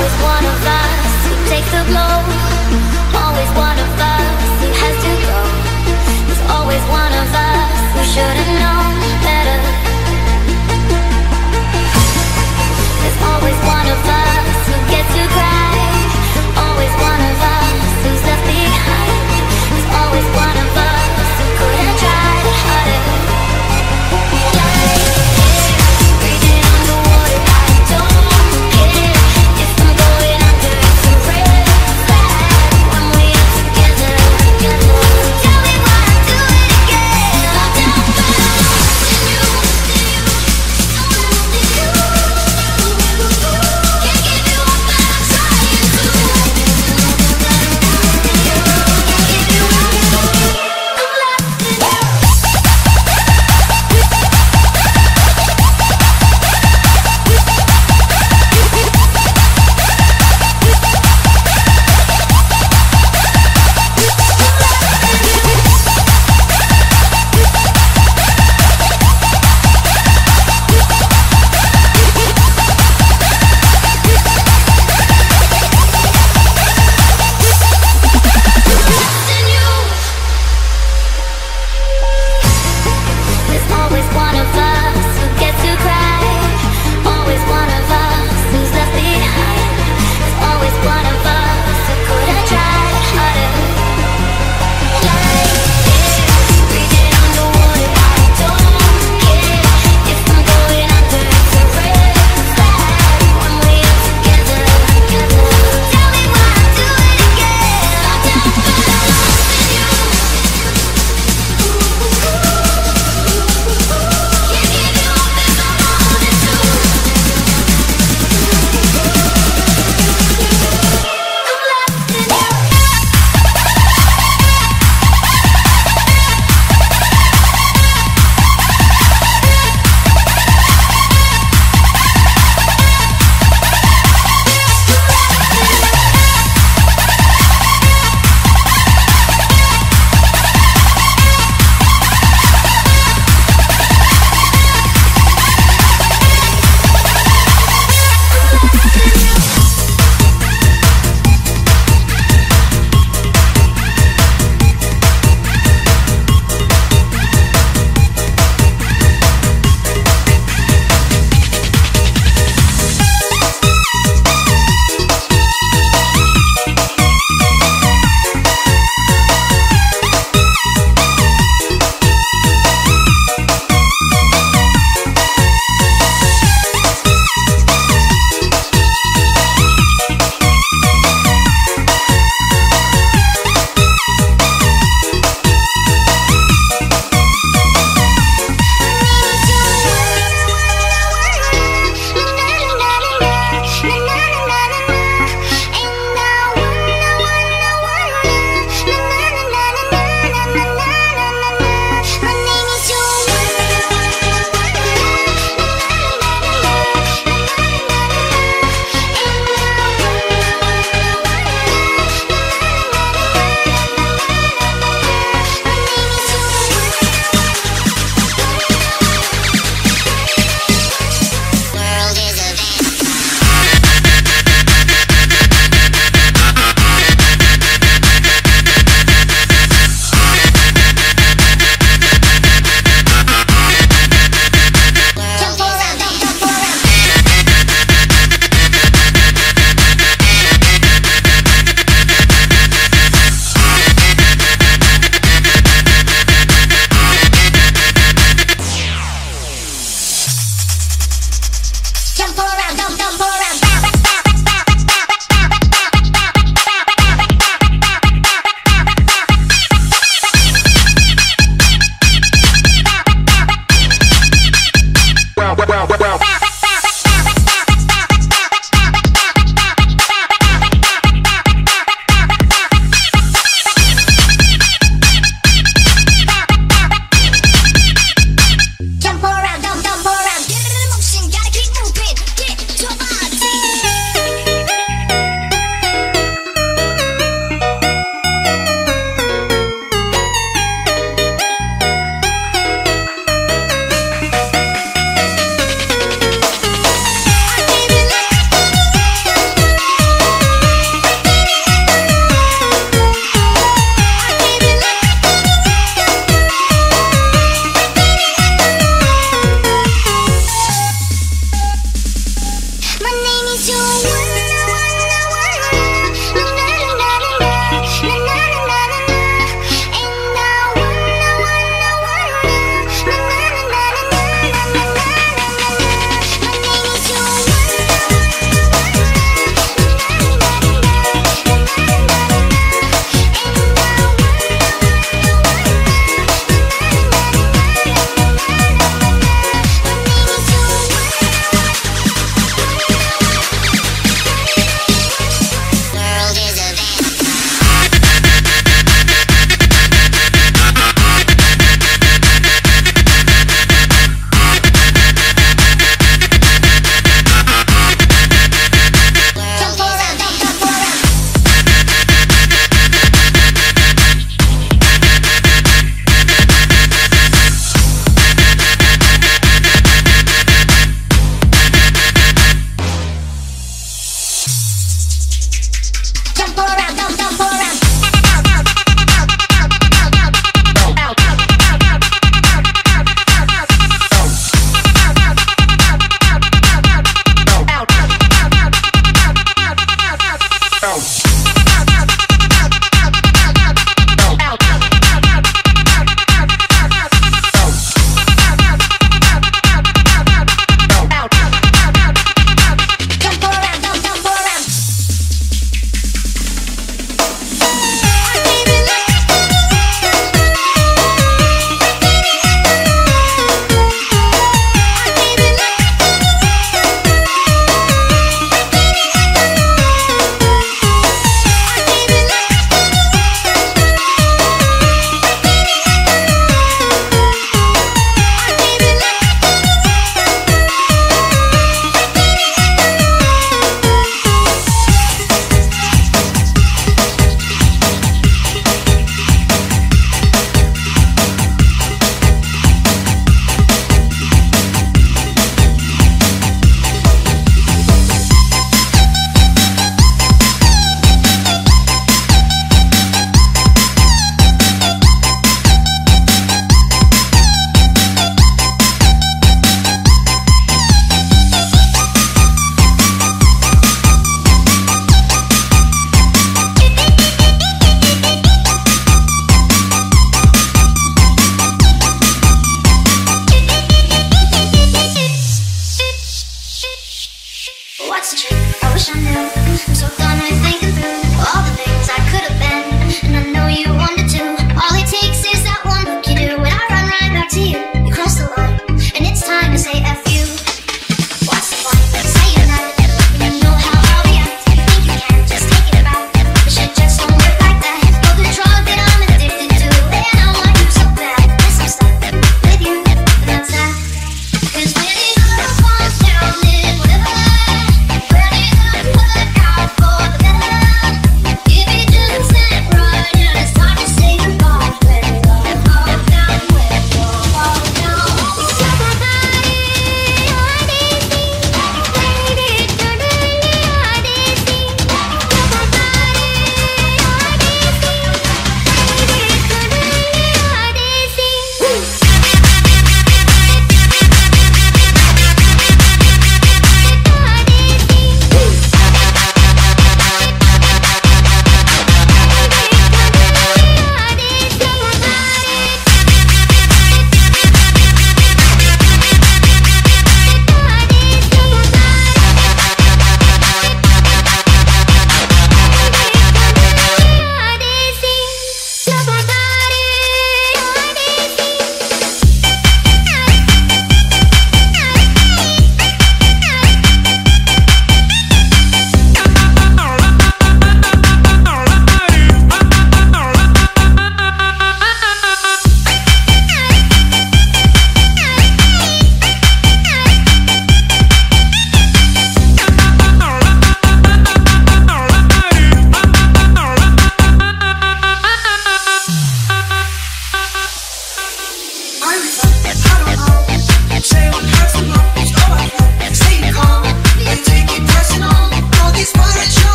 Always one of us who takes the blow. Always one of us who has to go. Always one of us who should've known.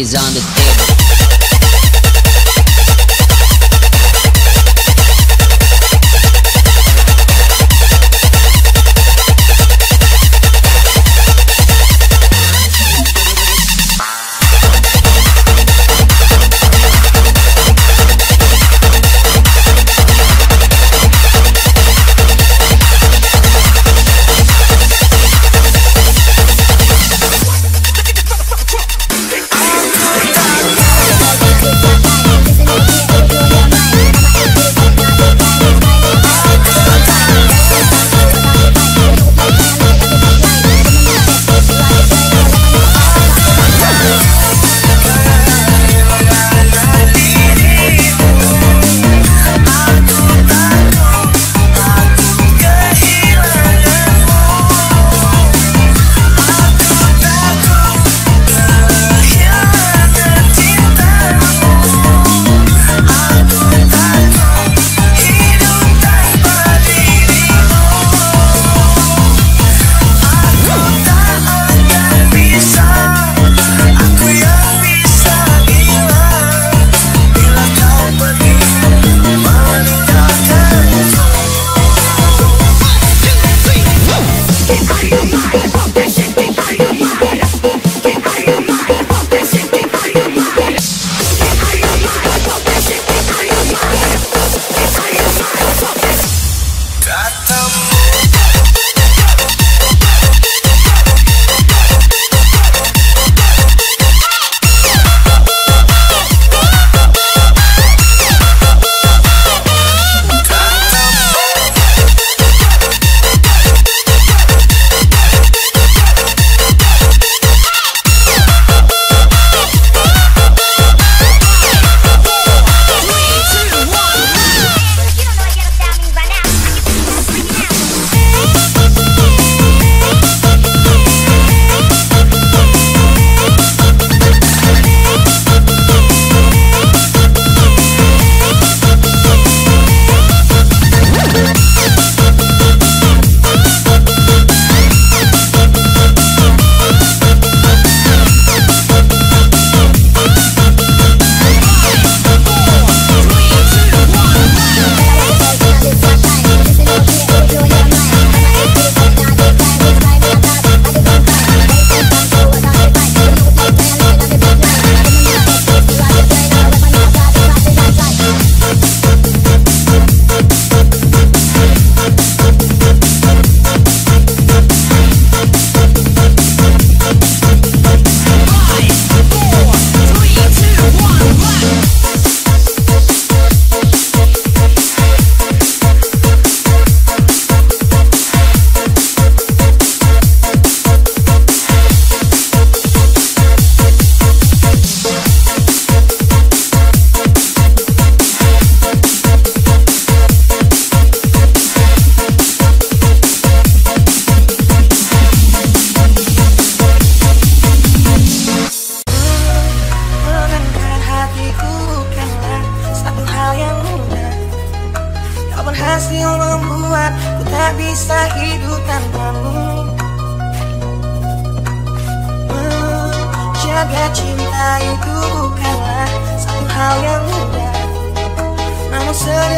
Is on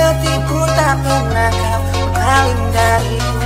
hatiku tak pernah kau paling dari